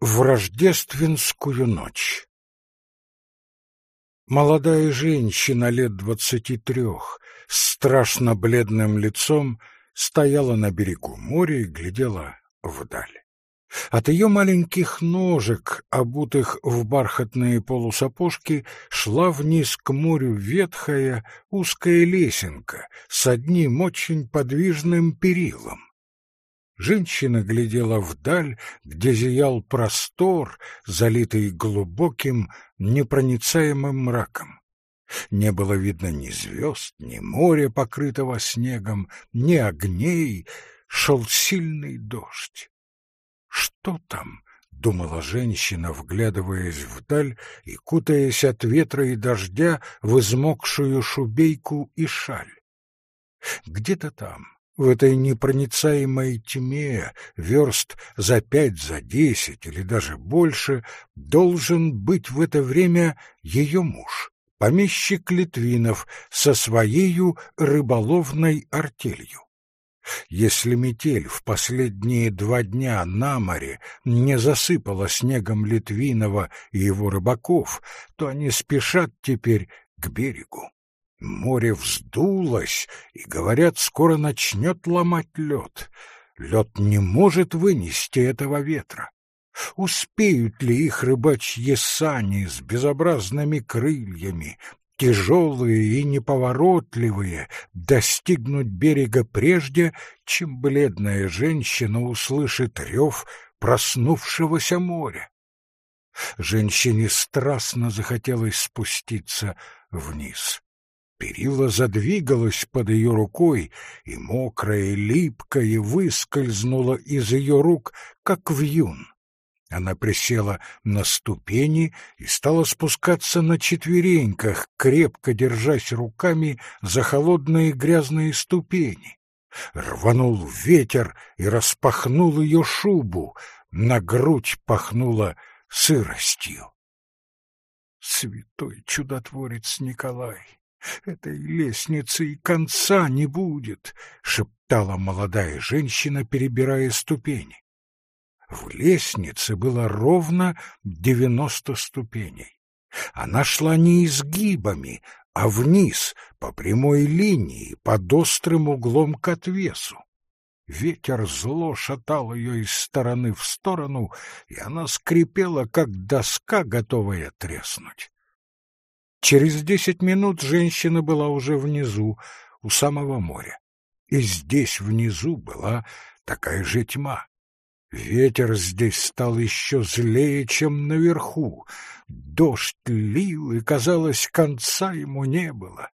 В рождественскую ночь Молодая женщина лет двадцати трех с страшно бледным лицом стояла на берегу моря и глядела вдаль. От ее маленьких ножек, обутых в бархатные полусапожки, шла вниз к морю ветхая узкая лесенка с одним очень подвижным перилом. Женщина глядела вдаль, где зиял простор, залитый глубоким, непроницаемым мраком. Не было видно ни звезд, ни моря, покрытого снегом, ни огней. Шел сильный дождь. «Что там?» — думала женщина, вглядываясь вдаль и кутаясь от ветра и дождя в измокшую шубейку и шаль. Где-то там, в этой непроницаемой тьме, верст за пять, за десять или даже больше, должен быть в это время ее муж, помещик Литвинов, со своею рыболовной артелью. Если метель в последние два дня на море не засыпала снегом Литвинова и его рыбаков, то они спешат теперь к берегу. Море вздулось, и, говорят, скоро начнет ломать лед. Лед не может вынести этого ветра. Успеют ли их рыбачьи сани с безобразными крыльями, тяжелые и неповоротливые, достигнуть берега прежде, чем бледная женщина услышит рев проснувшегося моря? Женщине страстно захотелось спуститься вниз. Перила задвигалось под ее рукой, и мокрая, липкая выскользнула из ее рук, как вьюн. Она присела на ступени и стала спускаться на четвереньках, крепко держась руками за холодные грязные ступени. Рванул ветер и распахнул ее шубу, на грудь пахнуло сыростью. Святой чудотворец Николай! Этой лестницы и конца не будет, шептала молодая женщина, перебирая ступени. В лестнице было ровно девяносто ступеней. Она шла не изгибами, а вниз, по прямой линии, под острым углом к отвесу. Ветер зло шатал ее из стороны в сторону, и она скрипела, как доска, готовая треснуть. Через десять минут женщина была уже внизу, у самого моря. И здесь внизу была такая же тьма. Ветер здесь стал еще злее, чем наверху. Дождь лил, и, казалось, конца ему не было.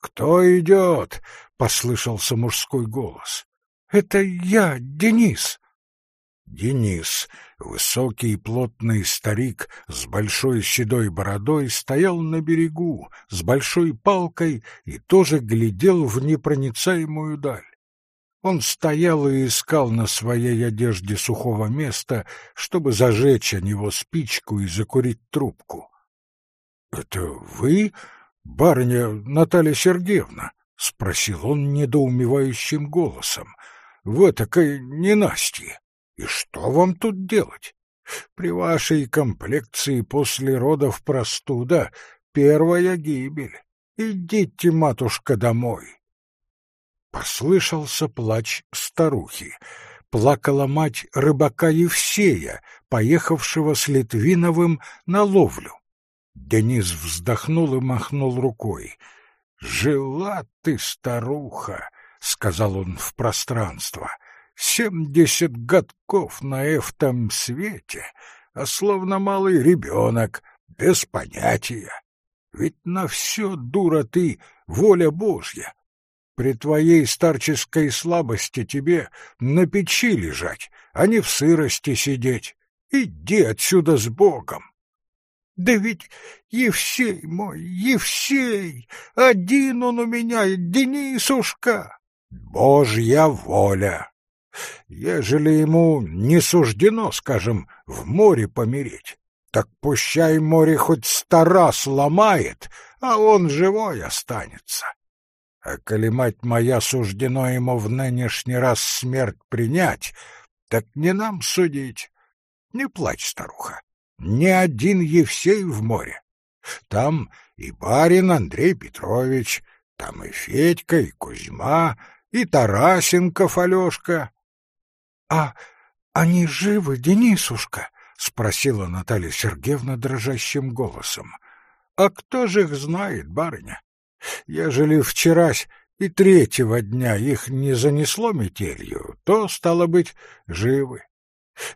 «Кто идет?» — послышался мужской голос. «Это я, Денис!» Денис, высокий и плотный старик с большой седой бородой, стоял на берегу с большой палкой и тоже глядел в непроницаемую даль. Он стоял и искал на своей одежде сухого места, чтобы зажечь о него спичку и закурить трубку. — Это вы, барыня Наталья Сергеевна? — спросил он недоумевающим голосом. — В этакой ненастье. И что вам тут делать? При вашей комплекции после родов простуда — первая гибель. Идите, матушка, домой. Послышался плач старухи. Плакала мать рыбака Евсея, поехавшего с Литвиновым на ловлю. Денис вздохнул и махнул рукой. «Жила ты, старуха!» — сказал он в пространство — Семьдесят годков на этом свете, а словно малый ребенок, без понятия. Ведь на все, дура ты, воля Божья. При твоей старческой слабости тебе на печи лежать, а не в сырости сидеть. Иди отсюда с Богом. Да ведь Евсей мой, Евсей, один он у меня, Денисушка. Божья воля, Ежели ему не суждено, скажем, в море помереть, так пущай море хоть стара сломает, а он живой останется. А коли мать моя суждено ему в нынешний раз смерть принять, так не нам судить. Не плачь, старуха. Ни один Евсей в море. Там и барин Андрей Петрович, там и Федька, и Кузьма, и Тарасенков Алешка. — А они живы, Денисушка? — спросила Наталья Сергеевна дрожащим голосом. — А кто же их знает, барыня? Ежели вчерась и третьего дня их не занесло метелью, то, стало быть, живы.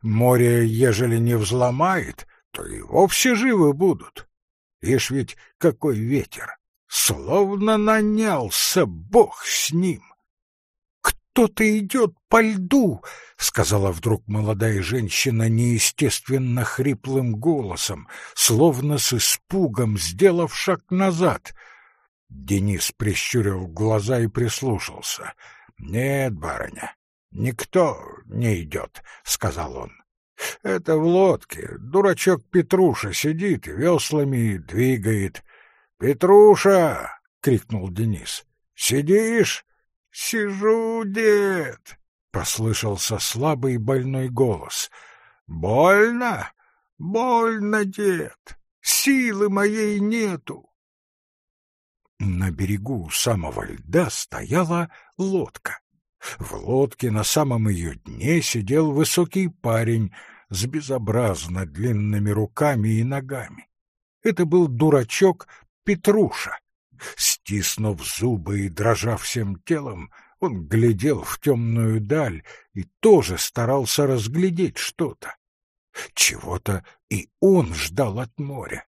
Море, ежели не взломает, то и вовсе живы будут. Ишь ведь какой ветер! Словно нанялся Бог с ним. «Кто-то идет по льду!» — сказала вдруг молодая женщина неестественно хриплым голосом, словно с испугом, сделав шаг назад — Денис прищурил глаза и прислушался. «Нет, барыня, никто не идет», — сказал он. «Это в лодке. Дурачок Петруша сидит и веслами двигает». «Петруша!» — крикнул Денис. «Сидишь?» «Сижу, дед!» — послышался слабый больной голос. «Больно? Больно, дед! Силы моей нету!» На берегу самого льда стояла лодка. В лодке на самом ее дне сидел высокий парень с безобразно длинными руками и ногами. Это был дурачок Петруша. Стиснув зубы и дрожа всем телом, он глядел в темную даль и тоже старался разглядеть что-то. Чего-то и он ждал от моря.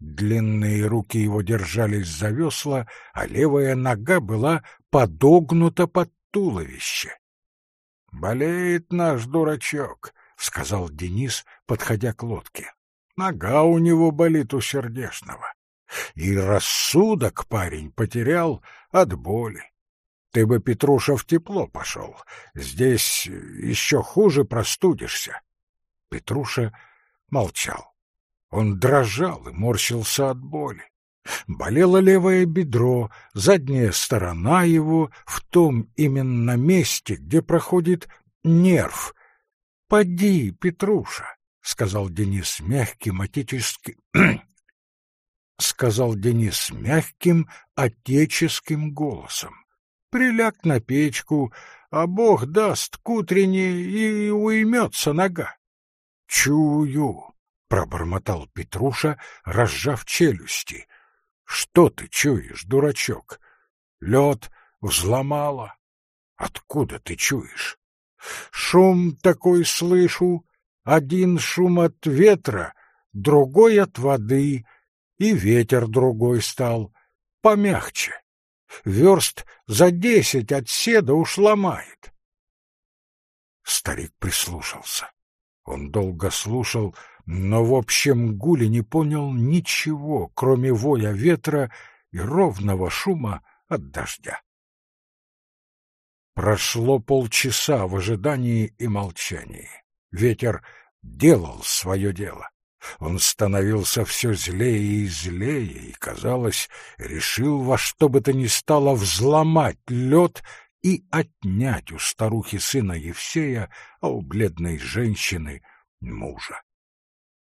Длинные руки его держались за весла, а левая нога была подогнута под туловище. — Болеет наш дурачок, — сказал Денис, подходя к лодке. — Нога у него болит у сердешного. И рассудок парень потерял от боли. Ты бы, Петруша, в тепло пошел. Здесь еще хуже простудишься. Петруша молчал. Он дрожал и морщился от боли. Болело левое бедро, задняя сторона его в том именно месте, где проходит нерв. — Поди, Петруша, — сказал Денис мягким, отеческим... — сказал Денис мягким, отеческим голосом. — Приляг на печку, а Бог даст к утренне и уймется нога. — Чую, пробормотал Петруша, разжав челюсти. Что ты чуешь, дурачок? Лед взломало. Откуда ты чуешь? Шум такой слышу, один шум от ветра, другой от воды, и ветер другой стал, помягче. Верст за десять от седа уж ломает. Старик прислушался. Он долго слушал, но в общем гуле не понял ничего, кроме воя ветра и ровного шума от дождя. Прошло полчаса в ожидании и молчании. Ветер делал свое дело. Он становился все злее и злее, и, казалось, решил во что бы то ни стало взломать лед и отнять у старухи сына Евсея, а у бледной женщины — мужа.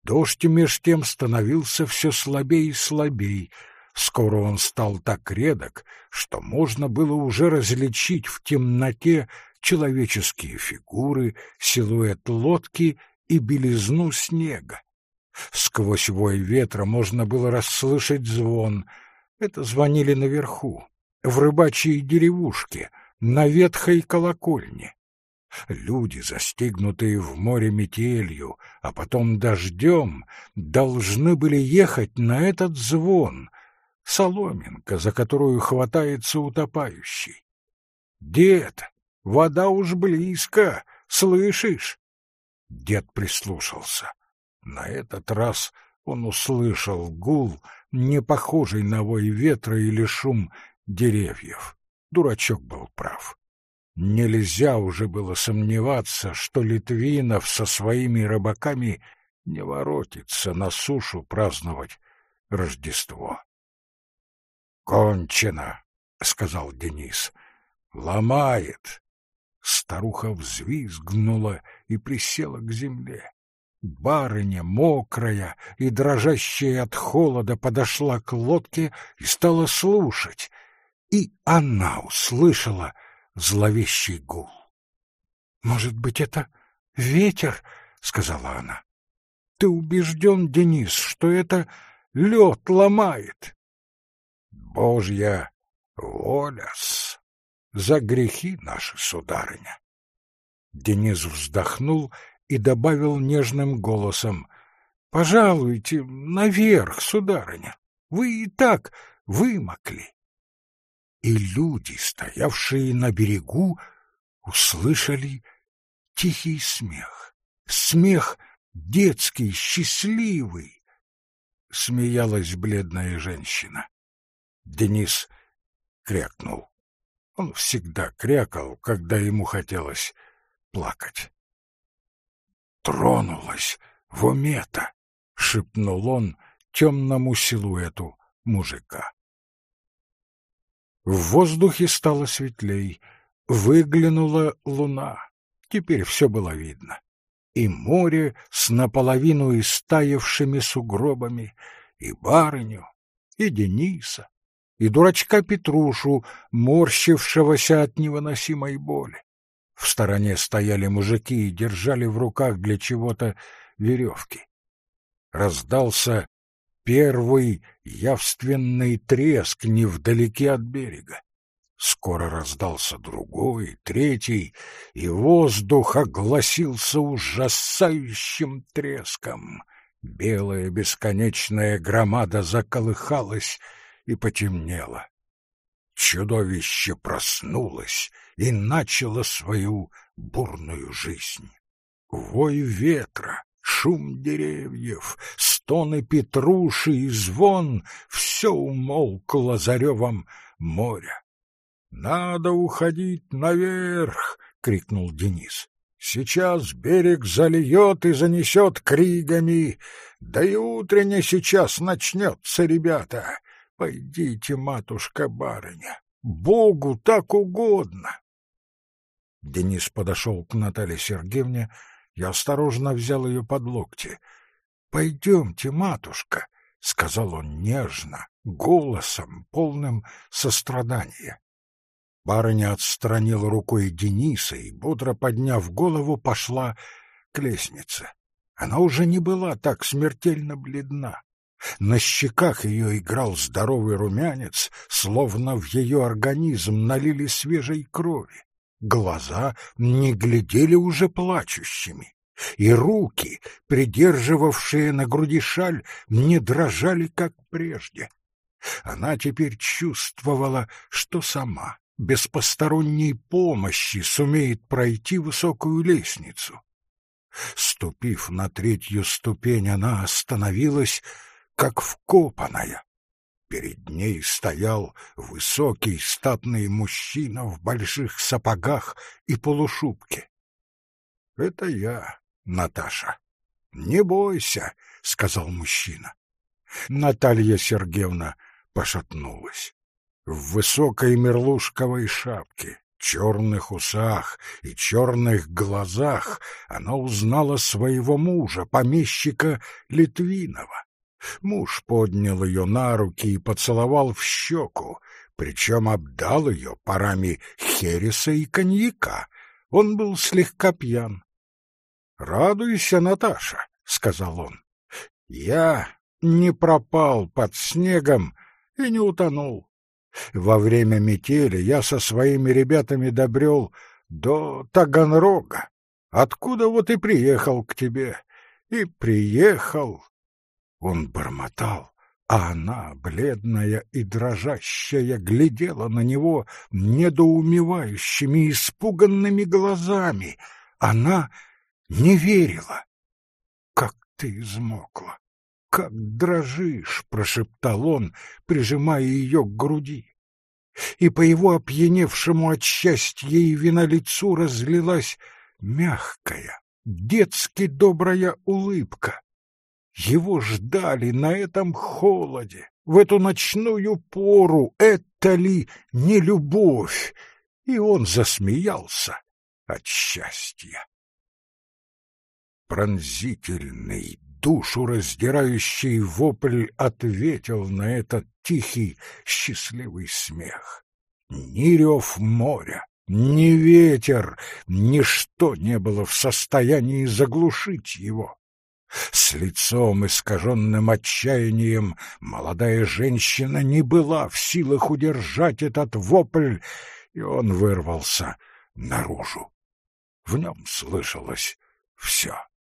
Дождь меж тем становился все слабей и слабей. Скоро он стал так редок, что можно было уже различить в темноте человеческие фигуры, силуэт лодки и белизну снега. Сквозь вой ветра можно было расслышать звон. Это звонили наверху, в рыбачьей деревушке, на ветхой колокольне. Люди, застигнутые в море метелью, а потом дождем, должны были ехать на этот звон, соломинка, за которую хватается утопающий. «Дед, вода уж близко, слышишь?» Дед прислушался. На этот раз он услышал гул, не похожий на вой ветра или шум деревьев. Дурачок был прав. Нельзя уже было сомневаться, что Литвинов со своими рыбаками не воротится на сушу праздновать Рождество. «Кончено», — сказал Денис. «Ломает». Старуха взвизгнула и присела к земле. Барыня, мокрая и дрожащая от холода, подошла к лодке и стала слушать. И она услышала зловещий гул. «Может быть, это ветер?» — сказала она. «Ты убежден, Денис, что это лед ломает?» «Божья воля-с! За грехи наши, сударыня!» Денис вздохнул и добавил нежным голосом. — Пожалуйте, наверх, сударыня, вы и так вымокли. И люди, стоявшие на берегу, услышали тихий смех. Смех детский, счастливый. Смеялась бледная женщина. Денис крякнул. Он всегда крякал, когда ему хотелось плакать тронулась в уме-то, — шепнул он темному силуэту мужика. В воздухе стало светлей, выглянула луна. Теперь все было видно. И море с наполовину истаявшими сугробами, и барыню, и Дениса, и дурачка Петрушу, морщившегося от невыносимой боли. В стороне стояли мужики и держали в руках для чего-то веревки. Раздался первый явственный треск невдалеке от берега. Скоро раздался другой, третий, и воздух огласился ужасающим треском. Белая бесконечная громада заколыхалась и потемнела. Чудовище проснулось и начало свою бурную жизнь. Вой ветра, шум деревьев, стоны петруши и звон — все умолкло за ревом моря. — Надо уходить наверх! — крикнул Денис. — Сейчас берег зальет и занесет кригами. Да и утренне сейчас начнется, ребята. Пойдите, матушка-барыня, Богу так угодно. Денис подошел к Наталье Сергеевне и осторожно взял ее под локти. — Пойдемте, матушка, — сказал он нежно, голосом, полным сострадания. Барыня отстранила рукой Дениса и, бодро подняв голову, пошла к лестнице. Она уже не была так смертельно бледна. На щеках ее играл здоровый румянец, словно в ее организм налили свежей крови. Глаза не глядели уже плачущими, и руки, придерживавшие на груди шаль, не дрожали, как прежде. Она теперь чувствовала, что сама, без посторонней помощи, сумеет пройти высокую лестницу. Ступив на третью ступень, она остановилась, как вкопанная. Перед ней стоял высокий статный мужчина в больших сапогах и полушубке. — Это я, Наташа. — Не бойся, — сказал мужчина. Наталья Сергеевна пошатнулась. В высокой мерлушковой шапке, черных усах и черных глазах она узнала своего мужа, помещика Литвинова. Муж поднял ее на руки и поцеловал в щеку, причем обдал ее парами хереса и коньяка. Он был слегка пьян. — Радуйся, Наташа, — сказал он. — Я не пропал под снегом и не утонул. Во время метели я со своими ребятами добрел до Таганрога, откуда вот и приехал к тебе. И приехал он бормотал, а она, бледная и дрожащая, глядела на него недоумевающими, испуганными глазами. Она не верила. «Как ты измокла! Как дрожишь!» — прошептал он, прижимая ее к груди. И по его опьяневшему от счастья и вина лицу разлилась мягкая, детски добрая улыбка. Его ждали на этом холоде, в эту ночную пору. Это ли не любовь? И он засмеялся от счастья. Пронзительный, душу раздирающий вопль ответил на этот тихий, счастливый смех. Ни рев моря, ни ветер, ничто не было в состоянии заглушить его. С лицом, искаженным отчаянием, молодая женщина не была в силах удержать этот вопль, и он вырвался наружу. В нем слышалось все —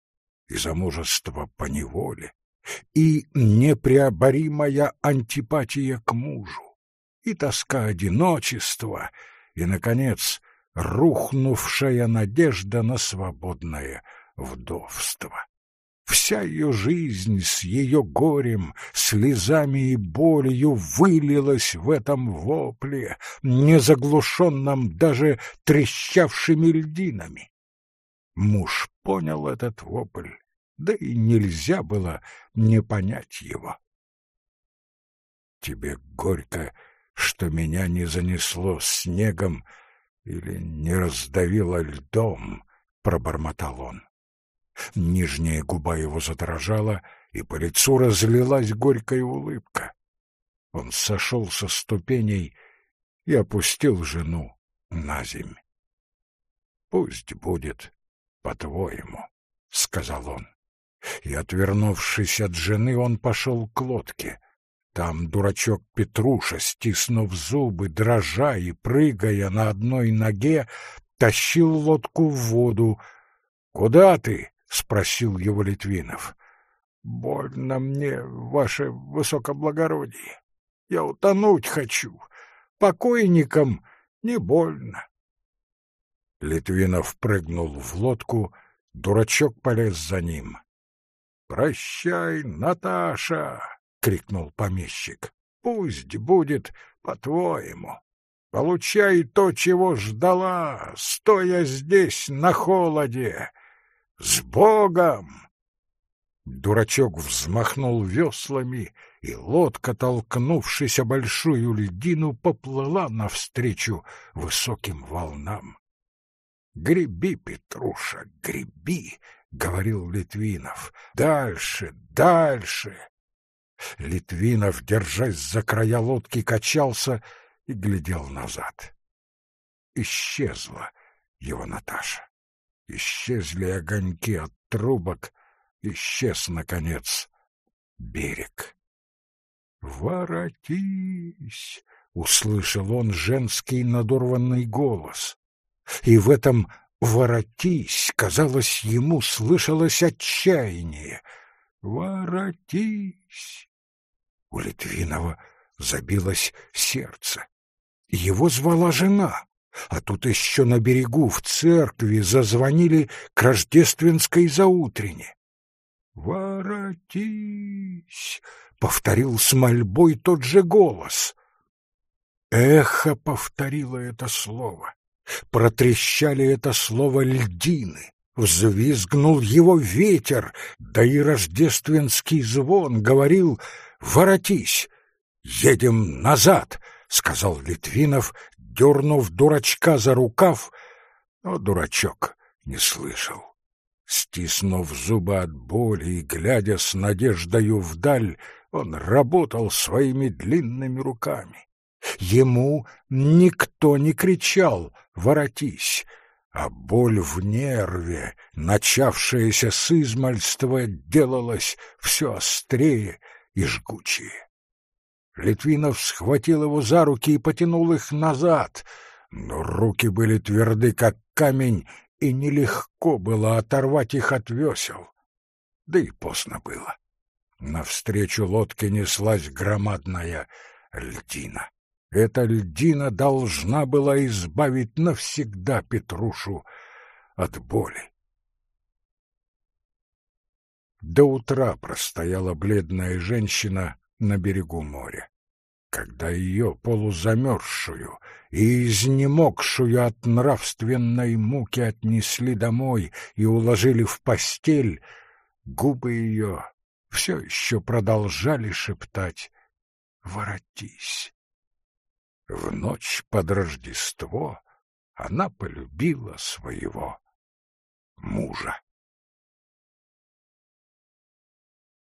и замужество по неволе, и непреоборимая антипатия к мужу, и тоска одиночества, и, наконец, рухнувшая надежда на свободное вдовство. Вся ее жизнь с ее горем, слезами и болью вылилась в этом вопле, не заглушенном даже трещавшими льдинами. Муж понял этот вопль, да и нельзя было не понять его. Тебе горько, что меня не занесло снегом или не раздавило льдом, — пробормотал он. Нижняя губа его задрожала, и по лицу разлилась горькая улыбка. Он сошел со ступеней и опустил жену на земь. «Пусть будет по-твоему», — сказал он. И, отвернувшись от жены, он пошел к лодке. Там дурачок Петруша, стиснув зубы, дрожа и прыгая на одной ноге, тащил лодку в воду. «Куда ты?» — спросил его Литвинов. — Больно мне, ваше высокоблагородие. Я утонуть хочу. Покойникам не больно. Литвинов прыгнул в лодку, дурачок полез за ним. — Прощай, Наташа! — крикнул помещик. — Пусть будет по-твоему. Получай то, чего ждала, стоя здесь на холоде. С Богом! Дурачок взмахнул веслами, и лодка, толкнувшись о большую льдину, поплыла навстречу высоким волнам. — Греби, Петруша, греби! — говорил Литвинов. — Дальше, дальше! Литвинов, держась за края лодки, качался и глядел назад. Исчезла его Наташа. Исчезли огоньки от трубок, исчез, наконец, берег. «Воротись!» — услышал он женский надорванный голос. И в этом «воротись» казалось ему слышалось отчаяние. «Воротись!» У Литвинова забилось сердце. Его звала жена. А тут еще на берегу в церкви зазвонили к рождественской заутрене. «Воротись!» — повторил с мольбой тот же голос. Эхо повторило это слово. Протрещали это слово льдины. Взвизгнул его ветер, да и рождественский звон говорил «Воротись! Едем назад!» — сказал Литвинов, дернув дурачка за рукав, но дурачок не слышал. Стиснув зубы от боли и глядя с надеждою вдаль, он работал своими длинными руками. Ему никто не кричал «воротись», а боль в нерве, начавшаяся с измальства, делалась все острее и жгучее. Литвинов схватил его за руки и потянул их назад, но руки были тверды, как камень, и нелегко было оторвать их от весел. Да и поздно было. Навстречу лодке неслась громадная льдина. Эта льдина должна была избавить навсегда Петрушу от боли. До утра простояла бледная женщина на берегу моря. Когда ее полузамерзшую и изнемогшую от нравственной муки отнесли домой и уложили в постель, губы ее все еще продолжали шептать «Воротись». В ночь под Рождество она полюбила своего мужа.